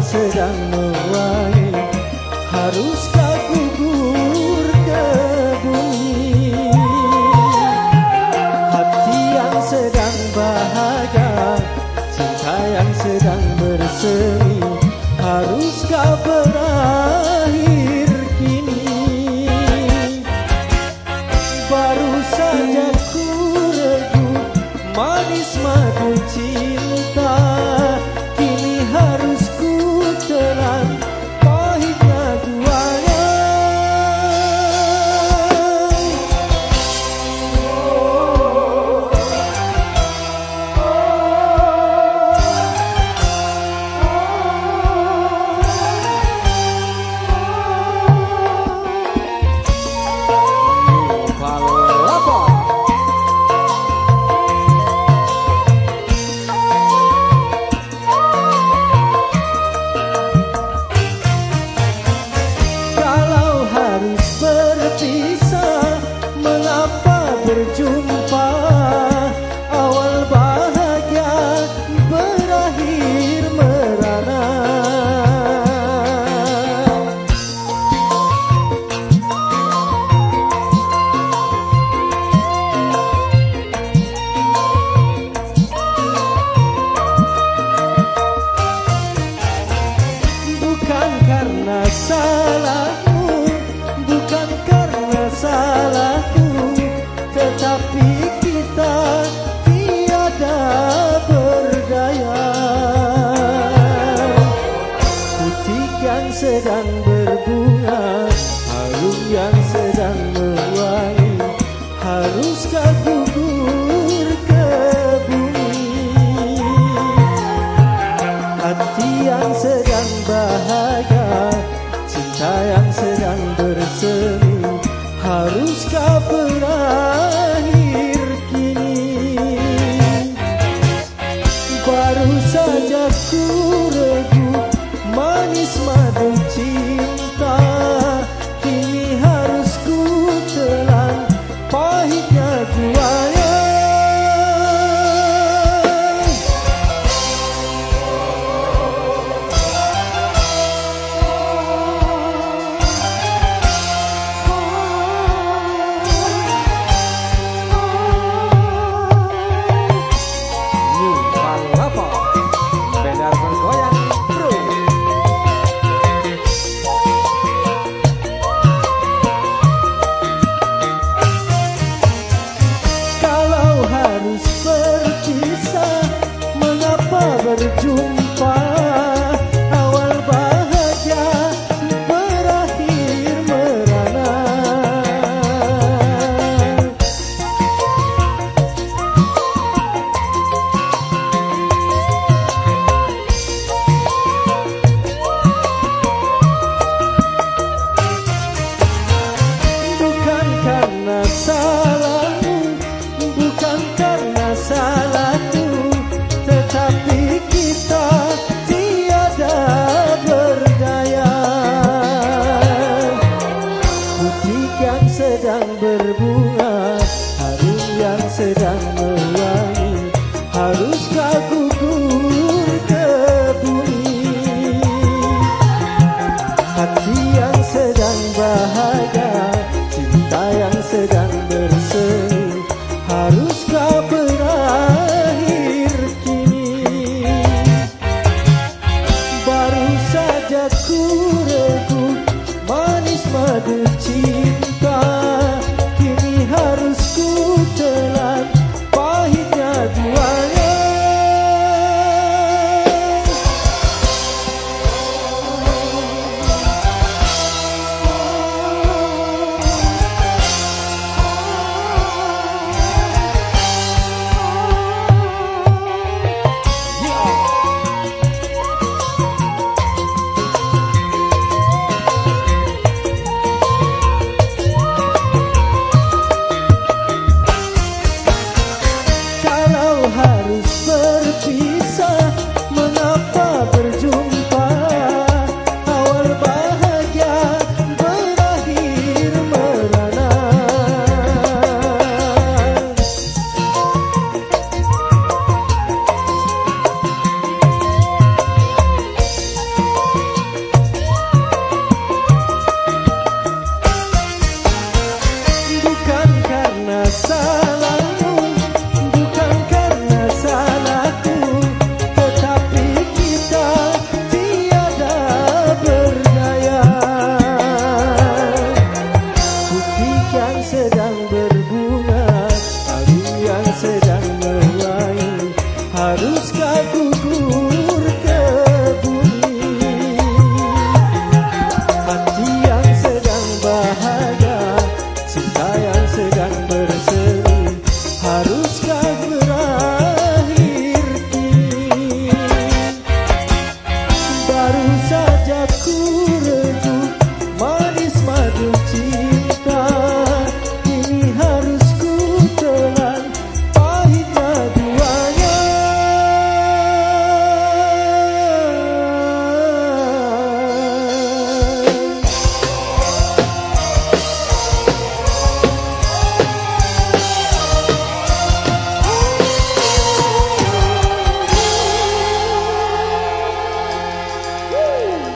sedang menuai harus haruskah gugur ke bumi? Hati yang sedang bahagia Cinta yang sedang berseri